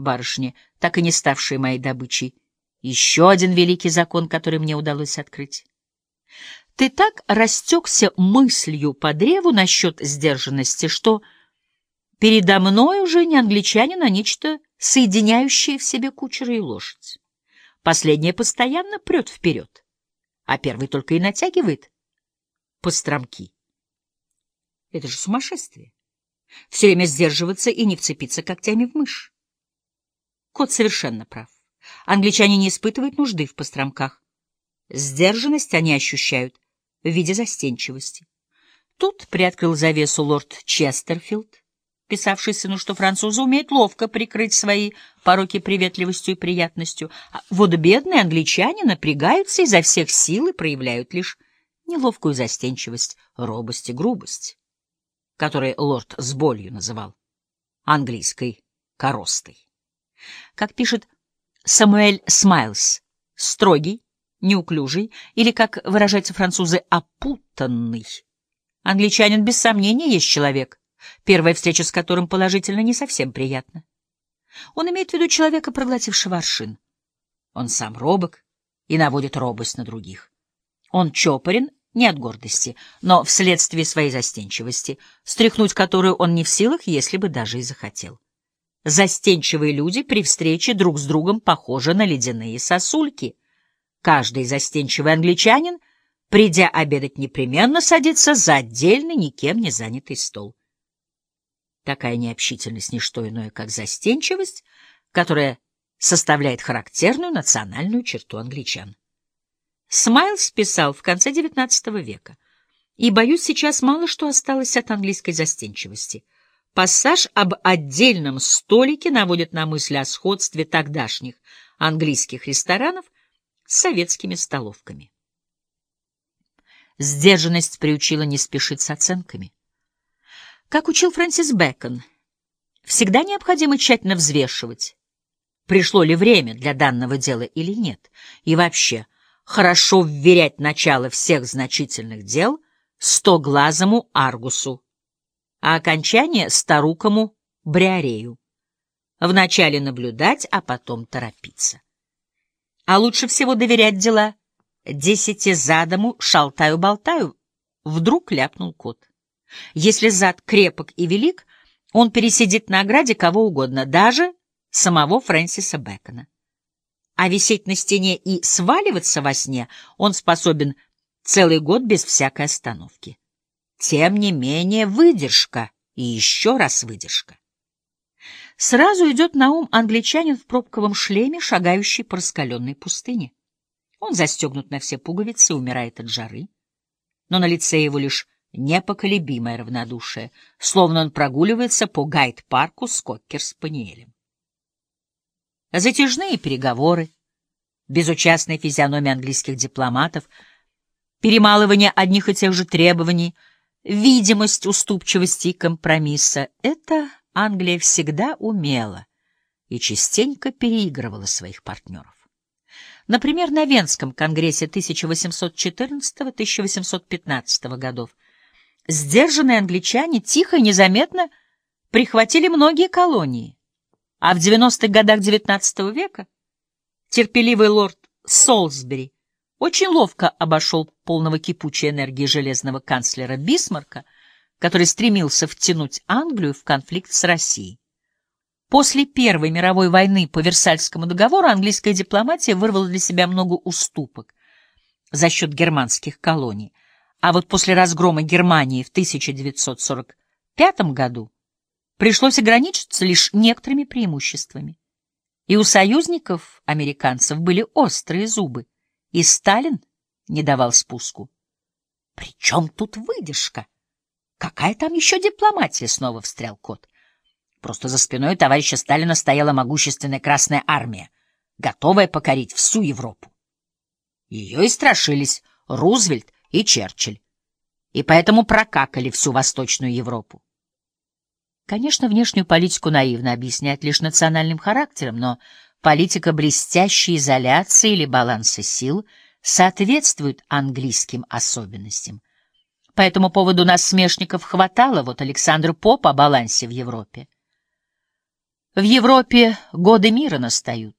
барышни, так и не ставшие моей добычей. Еще один великий закон, который мне удалось открыть. Ты так растекся мыслью по древу насчет сдержанности, что передо мной уже не англичанин, а нечто, соединяющее в себе кучера и лошадь. Последнее постоянно прет вперед, а первый только и натягивает постромки. Это же сумасшествие. Все время сдерживаться и не вцепиться когтями в мышь. Кот совершенно прав. Англичане не испытывают нужды в постромках. Сдержанность они ощущают в виде застенчивости. Тут приоткрыл завесу лорд Честерфилд, писавший сыну, что французы умеют ловко прикрыть свои пороки приветливостью и приятностью, а вот бедные англичане напрягаются изо всех сил и проявляют лишь неловкую застенчивость, робость и грубость, которые лорд с болью называл английской коростой. Как пишет Самуэль Смайлс, строгий, неуклюжий или, как выражаются французы, опутанный. Англичанин без сомнения есть человек, первая встреча с которым положительно не совсем приятна. Он имеет в виду человека, проглотившего аршин. Он сам робок и наводит робость на других. Он чопорен не от гордости, но вследствие своей застенчивости, стряхнуть которую он не в силах, если бы даже и захотел. Застенчивые люди при встрече друг с другом похожи на ледяные сосульки. Каждый застенчивый англичанин, придя обедать, непременно садится за отдельный, никем не занятый стол. Такая необщительность — не что иное, как застенчивость, которая составляет характерную национальную черту англичан. Смайлс писал в конце XIX века, и, боюсь, сейчас мало что осталось от английской застенчивости. Пассаж об отдельном столике наводит на мысль о сходстве тогдашних английских ресторанов с советскими столовками. Сдержанность приучила не спешить с оценками. Как учил Фрэнсис Бэкон, всегда необходимо тщательно взвешивать, пришло ли время для данного дела или нет, и вообще хорошо вверять начало всех значительных дел стоглазому Аргусу, а окончание — старукому Бриарею. Вначале наблюдать, а потом торопиться. А лучше всего доверять дела десятизадому шалтаю-болтаю, вдруг ляпнул кот. Если зад крепок и велик, он пересидит на ограде кого угодно, даже самого Фрэнсиса Бэкона. А висеть на стене и сваливаться во сне он способен целый год без всякой остановки. Тем не менее, выдержка и еще раз выдержка. Сразу идет на ум англичанин в пробковом шлеме, шагающий по раскаленной пустыне. Он застегнут на все пуговицы, умирает от жары. Но на лице его лишь непоколебимое равнодушие, словно он прогуливается по гайд-парку с коккер-спаниелем. Затяжные переговоры, безучастная физиономия английских дипломатов, перемалывание одних и тех же требований, видимость уступчивости и компромисса — это Англия всегда умела и частенько переигрывала своих партнеров. Например, на Венском конгрессе 1814-1815 годов сдержанные англичане тихо и незаметно прихватили многие колонии, а в 90-х годах XIX века терпеливый лорд Солсбери очень ловко обошел полного кипучей энергии железного канцлера Бисмарка, который стремился втянуть Англию в конфликт с Россией. После Первой мировой войны по Версальскому договору английская дипломатия вырвала для себя много уступок за счет германских колоний, а вот после разгрома Германии в 1945 году пришлось ограничиться лишь некоторыми преимуществами. И у союзников американцев были острые зубы, и Сталин не давал спуску. «При чем тут выдержка? Какая там еще дипломатия?» — снова встрял кот. Просто за спиной товарища Сталина стояла могущественная Красная Армия, готовая покорить всю Европу. Ее и страшились Рузвельт и Черчилль, и поэтому прокакали всю Восточную Европу. Конечно, внешнюю политику наивно объяснять лишь национальным характером, но политика блестящей изоляции или баланса сил соответствует английским особенностям. По этому поводу насмешников хватало, вот Александр Поп о балансе в Европе. В Европе годы мира настают.